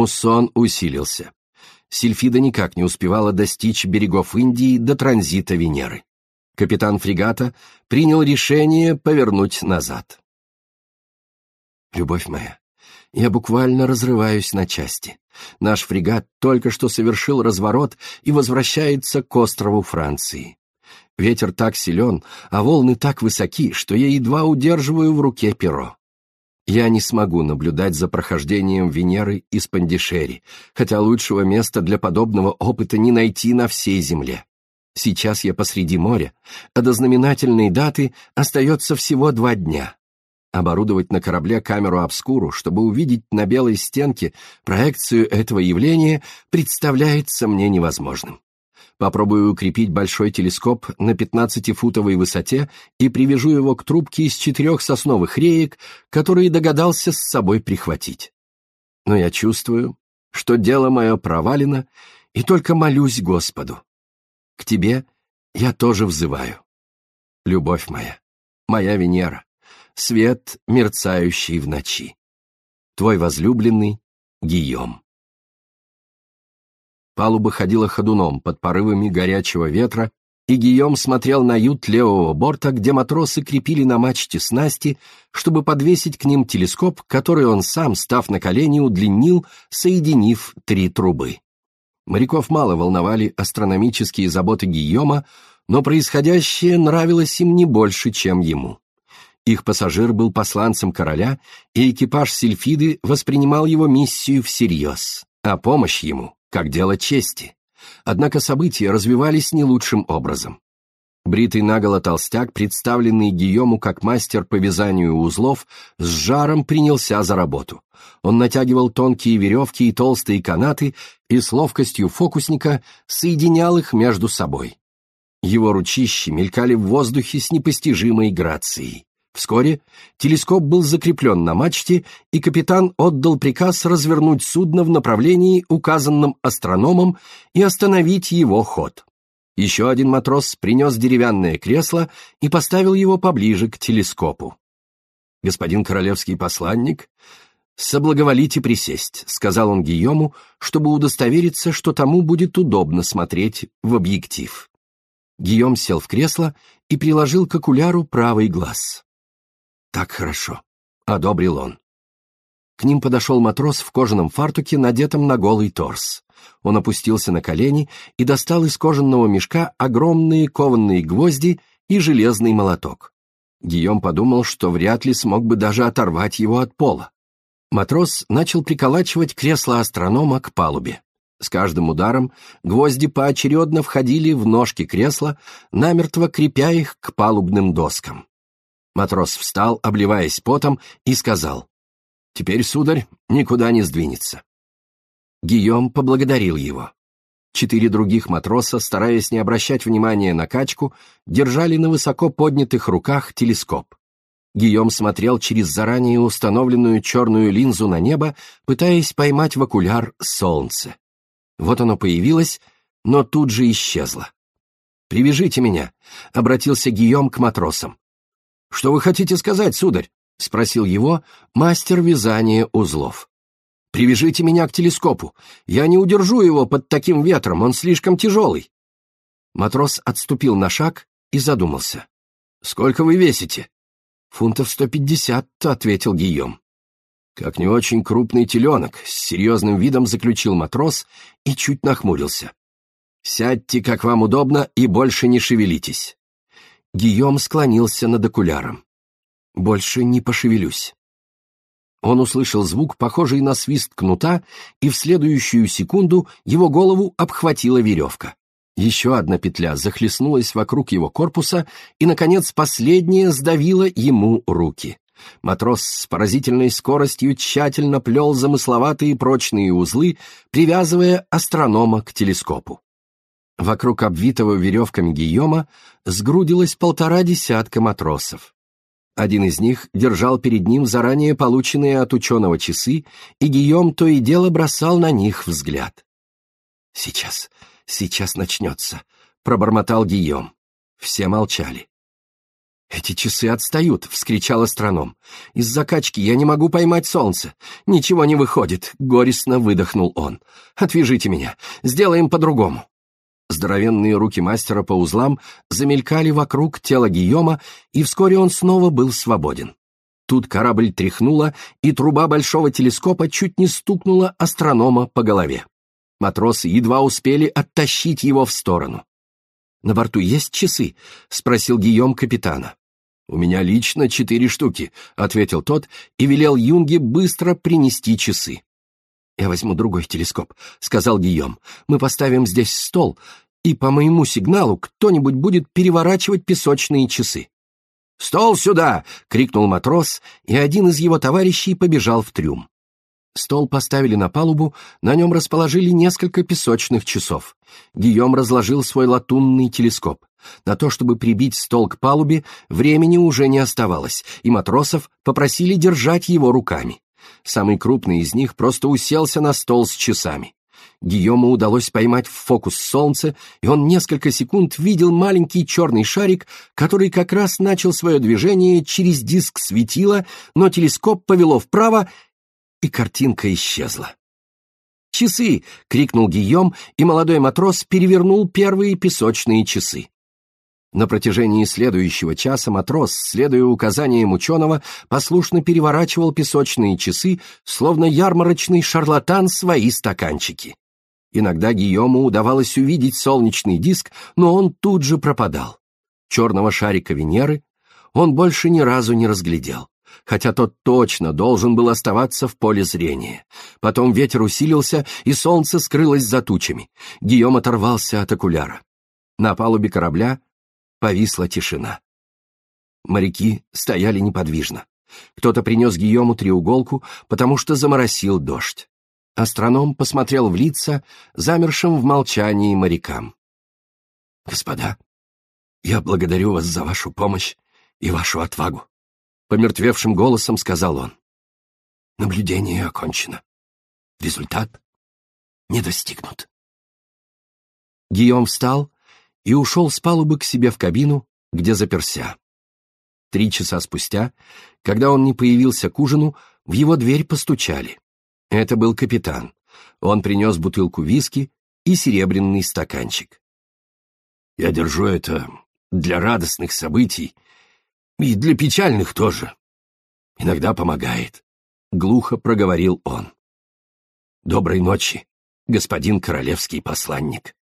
Муссон усилился. Сильфида никак не успевала достичь берегов Индии до транзита Венеры. Капитан фрегата принял решение повернуть назад. «Любовь моя, я буквально разрываюсь на части. Наш фрегат только что совершил разворот и возвращается к острову Франции. Ветер так силен, а волны так высоки, что я едва удерживаю в руке перо. Я не смогу наблюдать за прохождением Венеры из Пандишери, хотя лучшего места для подобного опыта не найти на всей Земле. Сейчас я посреди моря, а до знаменательной даты остается всего два дня. Оборудовать на корабле камеру обскуру, чтобы увидеть на белой стенке проекцию этого явления, представляется мне невозможным. Попробую укрепить большой телескоп на 15-футовой высоте и привяжу его к трубке из четырех сосновых реек, которые догадался с собой прихватить. Но я чувствую, что дело мое провалено, и только молюсь Господу. К тебе я тоже взываю. Любовь моя, моя Венера, свет, мерцающий в ночи. Твой возлюбленный Гийом. Палуба ходила ходуном под порывами горячего ветра, и Гийом смотрел на ют левого борта, где матросы крепили на мачте снасти, чтобы подвесить к ним телескоп, который он сам, став на колени, удлинил, соединив три трубы. Моряков мало волновали астрономические заботы Гийома, но происходящее нравилось им не больше, чем ему. Их пассажир был посланцем короля, и экипаж Сильфиды воспринимал его миссию всерьез, а помощь ему как дело чести. Однако события развивались не лучшим образом. Бритый наголо толстяк, представленный Гийому как мастер по вязанию узлов, с жаром принялся за работу. Он натягивал тонкие веревки и толстые канаты и с ловкостью фокусника соединял их между собой. Его ручищи мелькали в воздухе с непостижимой грацией. Вскоре телескоп был закреплен на мачте, и капитан отдал приказ развернуть судно в направлении, указанном астрономом, и остановить его ход. Еще один матрос принес деревянное кресло и поставил его поближе к телескопу. «Господин королевский посланник, соблаговолите присесть», — сказал он Гийому, чтобы удостовериться, что тому будет удобно смотреть в объектив. Гийом сел в кресло и приложил к окуляру правый глаз. «Так хорошо», — одобрил он. К ним подошел матрос в кожаном фартуке, надетом на голый торс. Он опустился на колени и достал из кожаного мешка огромные кованные гвозди и железный молоток. Гийом подумал, что вряд ли смог бы даже оторвать его от пола. Матрос начал приколачивать кресло астронома к палубе. С каждым ударом гвозди поочередно входили в ножки кресла, намертво крепя их к палубным доскам. Матрос встал, обливаясь потом, и сказал, «Теперь, сударь, никуда не сдвинется». Гийом поблагодарил его. Четыре других матроса, стараясь не обращать внимания на качку, держали на высоко поднятых руках телескоп. Гийом смотрел через заранее установленную черную линзу на небо, пытаясь поймать в окуляр солнце. Вот оно появилось, но тут же исчезло. «Привяжите меня», — обратился Гийом к матросам. «Что вы хотите сказать, сударь?» — спросил его мастер вязания узлов. «Привяжите меня к телескопу. Я не удержу его под таким ветром, он слишком тяжелый». Матрос отступил на шаг и задумался. «Сколько вы весите?» «Фунтов сто пятьдесят», — ответил Гийом. «Как не очень крупный теленок», — с серьезным видом заключил матрос и чуть нахмурился. «Сядьте, как вам удобно, и больше не шевелитесь». Гийом склонился над окуляром. «Больше не пошевелюсь». Он услышал звук, похожий на свист кнута, и в следующую секунду его голову обхватила веревка. Еще одна петля захлестнулась вокруг его корпуса, и, наконец, последняя сдавила ему руки. Матрос с поразительной скоростью тщательно плел замысловатые прочные узлы, привязывая астронома к телескопу. Вокруг обвитого веревками Гийома сгрудилось полтора десятка матросов. Один из них держал перед ним заранее полученные от ученого часы, и Гийом то и дело бросал на них взгляд. «Сейчас, сейчас начнется», — пробормотал Гийом. Все молчали. «Эти часы отстают!» — вскричал астроном. «Из закачки я не могу поймать солнце. Ничего не выходит!» — горестно выдохнул он. «Отвяжите меня! Сделаем по-другому!» Здоровенные руки мастера по узлам замелькали вокруг тела Гийома, и вскоре он снова был свободен. Тут корабль тряхнула, и труба большого телескопа чуть не стукнула астронома по голове. Матросы едва успели оттащить его в сторону. «На борту есть часы?» — спросил Гийом капитана. «У меня лично четыре штуки», — ответил тот и велел Юнге быстро принести часы. «Я возьму другой телескоп», — сказал Гийом. «Мы поставим здесь стол, и по моему сигналу кто-нибудь будет переворачивать песочные часы». «Стол сюда!» — крикнул матрос, и один из его товарищей побежал в трюм. Стол поставили на палубу, на нем расположили несколько песочных часов. Гийом разложил свой латунный телескоп. На то, чтобы прибить стол к палубе, времени уже не оставалось, и матросов попросили держать его руками. Самый крупный из них просто уселся на стол с часами. Гийому удалось поймать в фокус солнце, и он несколько секунд видел маленький черный шарик, который как раз начал свое движение через диск светила, но телескоп повело вправо, и картинка исчезла. «Часы!» — крикнул Гийом, и молодой матрос перевернул первые песочные часы. На протяжении следующего часа матрос, следуя указаниям ученого, послушно переворачивал песочные часы, словно ярмарочный шарлатан свои стаканчики. Иногда Гийому удавалось увидеть солнечный диск, но он тут же пропадал. Черного шарика Венеры он больше ни разу не разглядел хотя тот точно должен был оставаться в поле зрения. Потом ветер усилился, и солнце скрылось за тучами. Гийом оторвался от окуляра. На палубе корабля повисла тишина. Моряки стояли неподвижно. Кто-то принес Гийому треуголку, потому что заморосил дождь. Астроном посмотрел в лица замершим в молчании морякам. «Господа, я благодарю вас за вашу помощь и вашу отвагу помертвевшим голосом сказал он. Наблюдение окончено. Результат не достигнут. Гийом встал и ушел с палубы к себе в кабину, где заперся. Три часа спустя, когда он не появился к ужину, в его дверь постучали. Это был капитан. Он принес бутылку виски и серебряный стаканчик. «Я держу это для радостных событий и для печальных тоже. Иногда помогает. Глухо проговорил он. Доброй ночи, господин королевский посланник.